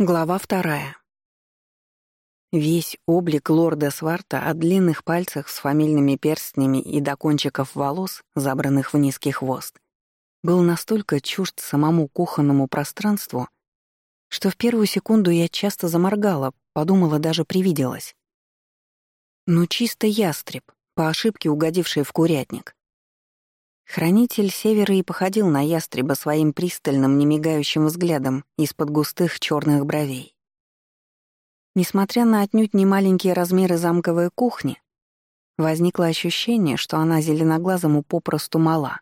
Глава вторая. Весь облик лорда Сварта от длинных пальцев с фамильными перстнями и до кончиков волос, забранных в низкий хвост, был настолько чужд самому кухонному пространству, что в первую секунду я часто заморгала, подумала, даже привиделась. Ну чисто ястреб, по ошибке угодивший в курятник. Хранитель Севера и походил на ястреба своим пристальным, немигающим взглядом из-под густых черных бровей. Несмотря на отнюдь немаленькие размеры замковой кухни, возникло ощущение, что она зеленоглазому попросту мала.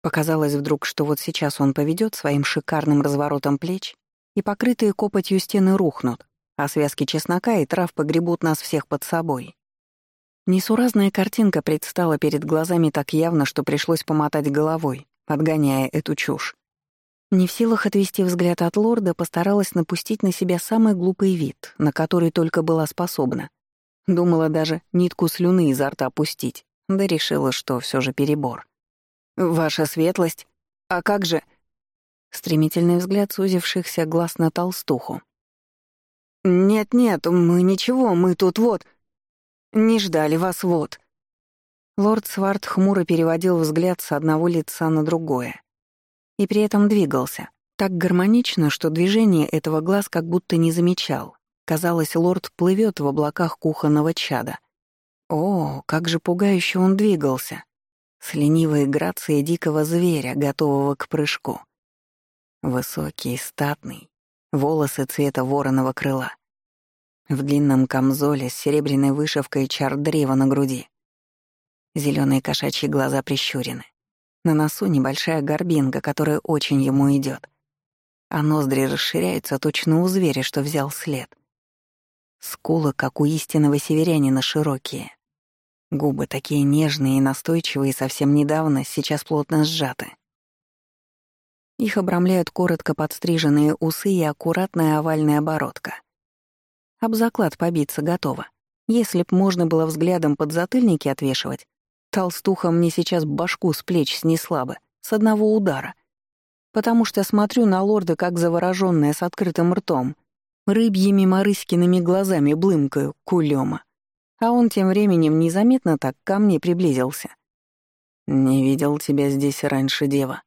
Показалось вдруг, что вот сейчас он поведет своим шикарным разворотом плеч, и покрытые копотью стены рухнут, а связки чеснока и трав погребут нас всех под собой. Несуразная картинка предстала перед глазами так явно, что пришлось помотать головой, отгоняя эту чушь. Не в силах отвести взгляд от лорда, постаралась напустить на себя самый глупый вид, на который только была способна. Думала даже нитку слюны изо рта опустить, да решила, что все же перебор. «Ваша светлость? А как же...» Стремительный взгляд сузившихся глаз на толстуху. «Нет-нет, мы ничего, мы тут вот...» Не ждали вас вот». Лорд Сварт хмуро переводил взгляд с одного лица на другое. И при этом двигался. Так гармонично, что движение этого глаз как будто не замечал. Казалось, лорд плывет в облаках кухонного чада. О, как же пугающе он двигался. С ленивой грацией дикого зверя, готового к прыжку. Высокий, статный, волосы цвета вороного крыла — в длинном камзоле с серебряной вышивкой чар древа на груди. Зеленые кошачьи глаза прищурены. На носу небольшая горбинка, которая очень ему идет. А ноздри расширяются точно у зверя, что взял след. Скулы, как у истинного северянина, широкие. Губы такие нежные и настойчивые совсем недавно, сейчас плотно сжаты. Их обрамляют коротко подстриженные усы и аккуратная овальная оборотка. Об заклад побиться готова. Если б можно было взглядом под затыльники отвешивать, толстуха мне сейчас башку с плеч снесла бы, с одного удара. Потому что смотрю на лорда как заворожённая с открытым ртом, рыбьими марыськиными глазами блымкаю, кулема. А он тем временем незаметно так ко мне приблизился. «Не видел тебя здесь раньше, дева»,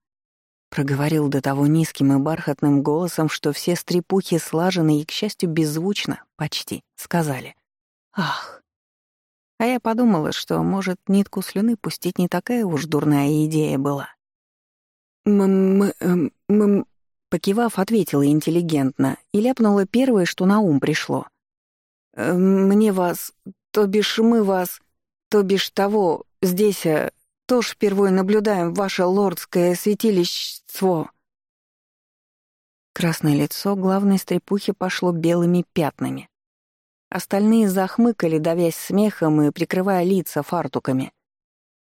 Проговорил до того низким и бархатным голосом, что все стрепухи слаженно и, к счастью, беззвучно, почти, сказали «Ах». А я подумала, что, может, нитку слюны пустить не такая уж дурная идея была. «М-м-м-м...» Покивав, ответила интеллигентно и ляпнула первое, что на ум пришло. «Э, «Мне вас, то бишь мы вас, то бишь того, здесь, э, тоже впервые наблюдаем ваше лордское святилищество». Красное лицо главной стрепухи пошло белыми пятнами. Остальные захмыкали, давясь смехом и прикрывая лица фартуками.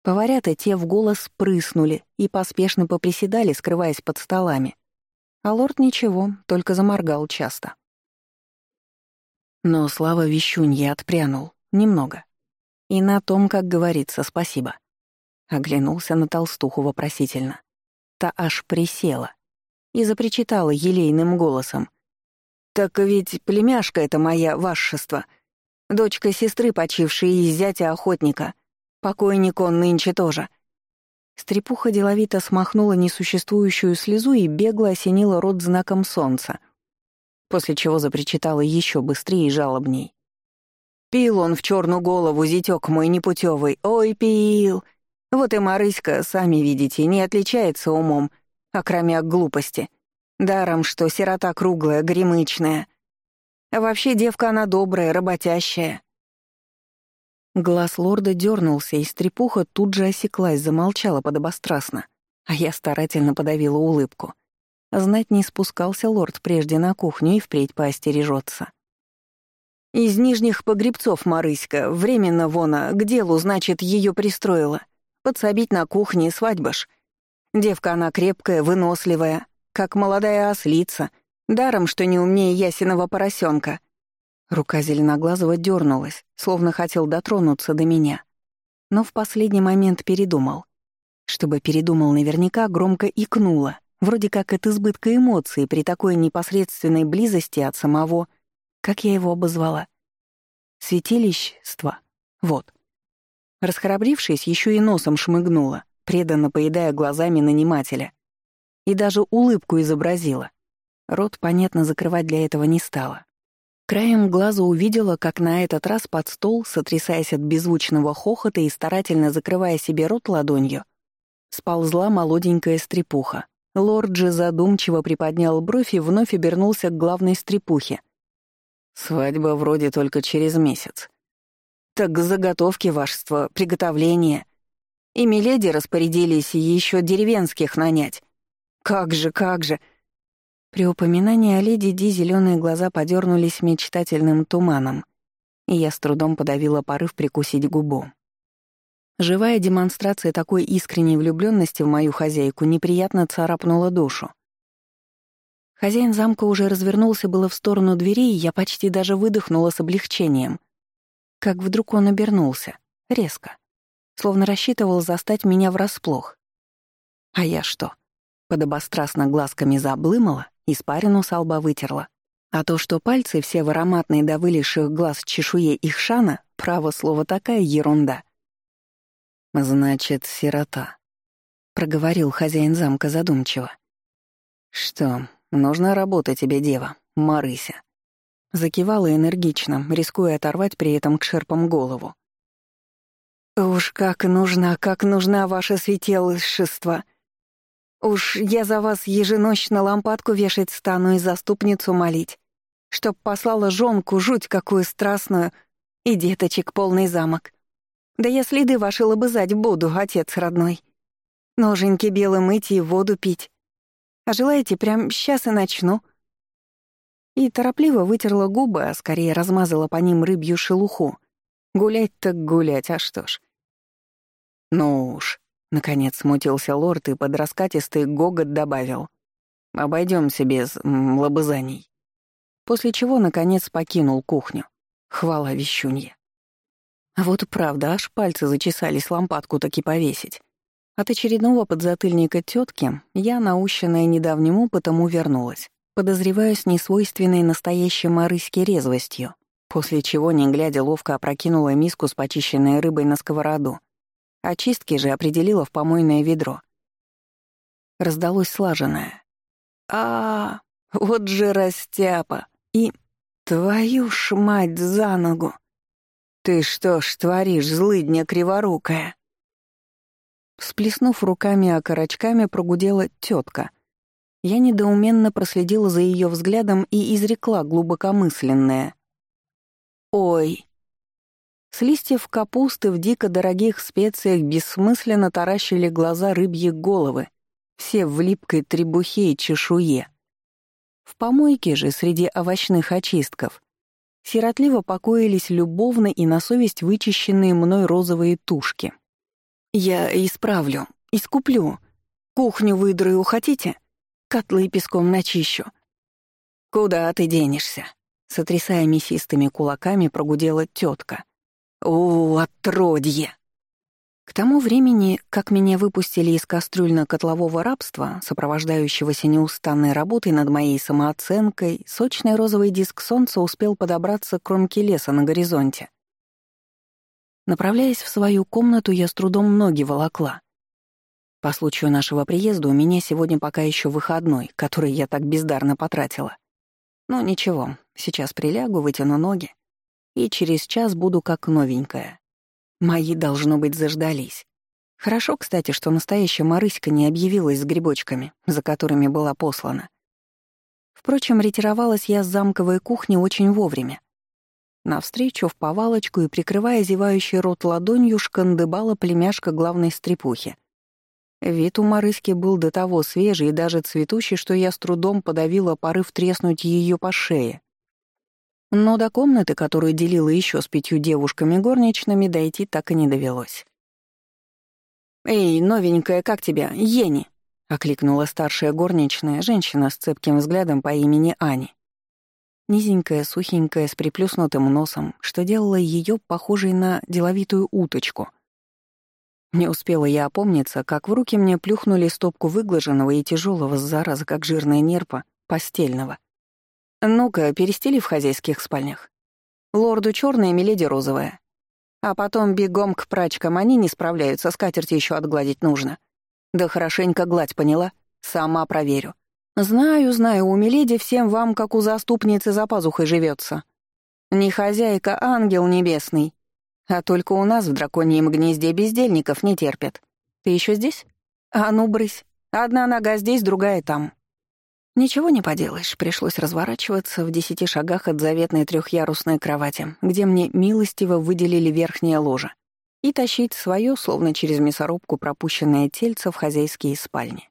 Поварята те в голос прыснули и поспешно поприседали, скрываясь под столами. А лорд ничего, только заморгал часто. Но слава вещунье отпрянул. Немного. И на том, как говорится, спасибо. Оглянулся на толстуху вопросительно. Та аж присела и запричитала елейным голосом. «Так ведь племяшка это моя, вашество, дочка сестры почившей и зятя охотника. Покойник он нынче тоже». Стрепуха деловито смахнула несуществующую слезу и бегло осенила рот знаком солнца, после чего запричитала еще быстрее и жалобней. «Пил он в черную голову, зятёк мой непутевый, ой, пил!» Вот и Марыська, сами видите, не отличается умом, окромя глупости. Даром, что сирота круглая, гремычная. Вообще девка она добрая, работящая. Глаз лорда дернулся, и стрепуха тут же осеклась, замолчала подобострастно, а я старательно подавила улыбку. Знать не спускался лорд прежде на кухню и впредь поостережется. Из нижних погребцов Марыська, временно вона, к делу, значит, ее пристроила. Подсобить на кухне, свадьба ж. Девка она крепкая, выносливая, как молодая ослица, даром, что не умнее ясеного поросенка. Рука зеленоглазого дернулась, словно хотел дотронуться до меня. Но в последний момент передумал. Чтобы передумал наверняка, громко икнула, вроде как от избытка эмоций при такой непосредственной близости от самого, как я его обозвала, святилищества. Вот. Расхрабрившись, еще и носом шмыгнула, преданно поедая глазами нанимателя. И даже улыбку изобразила. Рот, понятно, закрывать для этого не стала. Краем глаза увидела, как на этот раз под стол, сотрясаясь от беззвучного хохота и старательно закрывая себе рот ладонью, сползла молоденькая стрепуха. Лорд же задумчиво приподнял бровь и вновь обернулся к главной стрепухе. «Свадьба вроде только через месяц». «Так заготовки, вашество, приготовления. И миледи распорядились еще деревенских нанять. Как же, как же!» При упоминании о леди Ди зеленые глаза подернулись мечтательным туманом, и я с трудом подавила порыв прикусить губу. Живая демонстрация такой искренней влюбленности в мою хозяйку неприятно царапнула душу. Хозяин замка уже развернулся было в сторону двери, и я почти даже выдохнула с облегчением. Как вдруг он обернулся, резко, словно рассчитывал застать меня врасплох. А я что, подобострастно глазками заблымала Испарину с лба вытерла. А то, что пальцы все в ароматной до вылезших глаз чешуе их шана, право слово такая ерунда. «Значит, сирота», — проговорил хозяин замка задумчиво. «Что, нужна работа тебе, дева, Марыся?» Закивала энергично, рискуя оторвать при этом к шерпам голову. «Уж как нужна, как нужна ваше святелышество!» Уж я за вас еженочно лампадку вешать стану и заступницу молить, чтоб послала жонку жуть какую страстную и деточек полный замок. Да я следы ваши лобызать буду, отец родной. Ноженьки белым мыть и воду пить. А желаете, прям сейчас и начну?» И торопливо вытерла губы, а скорее размазала по ним рыбью шелуху. Гулять так гулять, а что ж. «Ну уж», Наконец смутился лорд и под раскатистый гогот добавил. «Обойдемся без м, лобызаний». После чего, наконец, покинул кухню. Хвала вещунье. А вот правда, аж пальцы зачесались лампадку таки повесить. От очередного подзатыльника тетки я, наущенная недавним опытом, увернулась, подозревая с несвойственной настоящей марыське резвостью, после чего, не глядя, ловко опрокинула миску с почищенной рыбой на сковороду Очистки же определила в помойное ведро. Раздалось слаженное. а, вот же растяпа! И твою ж мать за ногу! Ты что ж творишь, злыдня криворукая? Всплеснув руками окорочками, прогудела тетка. Я недоуменно проследила за ее взглядом и изрекла глубокомысленное. «Ой, с листьев капусты в дико дорогих специях бессмысленно таращили глаза рыбьи головы, все в липкой требухе и чешуе. В помойке же среди овощных очистков сиротливо покоились любовно и на совесть вычищенные мной розовые тушки. «Я исправлю, искуплю. Кухню выдраю хотите? Котлы песком начищу». «Куда ты денешься?» Сотрясая мясистыми кулаками, прогудела тетка. О, отродье! К тому времени, как меня выпустили из кастрюльно-котлового рабства, сопровождающегося неустанной работой над моей самооценкой, сочный розовый диск солнца успел подобраться к кромке леса на горизонте. Направляясь в свою комнату, я с трудом ноги волокла. По случаю нашего приезда у меня сегодня пока еще выходной, который я так бездарно потратила. Но ничего, сейчас прилягу, вытяну ноги и через час буду как новенькая. Мои, должно быть, заждались. Хорошо, кстати, что настоящая Марыська не объявилась с грибочками, за которыми была послана. Впрочем, ретировалась я с замковой кухни очень вовремя. Навстречу в повалочку и, прикрывая зевающий рот ладонью, шкандыбала племяшка главной стрепухи. Вид у Марыськи был до того свежий и даже цветущий, что я с трудом подавила порыв треснуть ее по шее. Но до комнаты, которую делила еще с пятью девушками горничными, дойти так и не довелось. «Эй, новенькая, как тебя? Ени!» — окликнула старшая горничная, женщина с цепким взглядом по имени Ани. Низенькая, сухенькая, с приплюснутым носом, что делало ее похожей на деловитую уточку. Не успела я опомниться, как в руки мне плюхнули стопку выглаженного и тяжелого, зараза, как жирная нерпа, постельного. Ну-ка, перестели в хозяйских спальнях. Лорду черная, миледи розовая. А потом бегом к прачкам, они не справляются, скатерть еще отгладить нужно. Да хорошенько гладь, поняла? Сама проверю. Знаю, знаю, у миледи всем вам, как у заступницы, за пазухой живется. Не хозяйка, ангел небесный. А только у нас в драконьем гнезде бездельников не терпят. Ты еще здесь? А ну, брысь. Одна нога здесь, другая там. Ничего не поделаешь, пришлось разворачиваться в десяти шагах от заветной трехъярусной кровати, где мне милостиво выделили верхнее ложе, и тащить свое, словно через мясорубку пропущенное тельце в хозяйские спальни.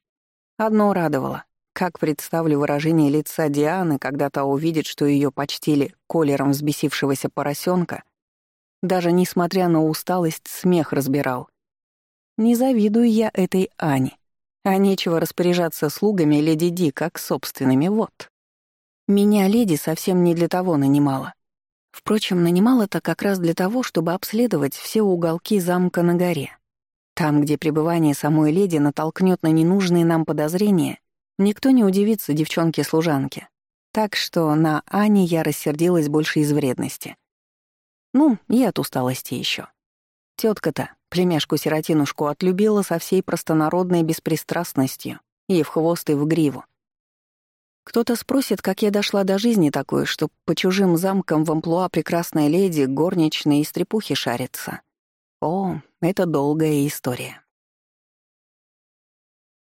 Одно радовало. Как представлю выражение лица Дианы, когда та увидит, что ее почтили колером взбесившегося поросенка, даже несмотря на усталость, смех разбирал. Не завидую я этой Ане. А нечего распоряжаться слугами леди Ди как собственными, вот. Меня леди совсем не для того нанимала. Впрочем, нанимала-то как раз для того, чтобы обследовать все уголки замка на горе. Там, где пребывание самой леди натолкнет на ненужные нам подозрения, никто не удивится девчонке-служанке. Так что на Ане я рассердилась больше из вредности. Ну, и от усталости еще. Тетка-то племяшку-сиротинушку отлюбила со всей простонародной беспристрастностью и в хвост, и в гриву. Кто-то спросит, как я дошла до жизни такой, что по чужим замкам в амплуа прекрасной леди, горничной и стрепухи шарится. О, это долгая история.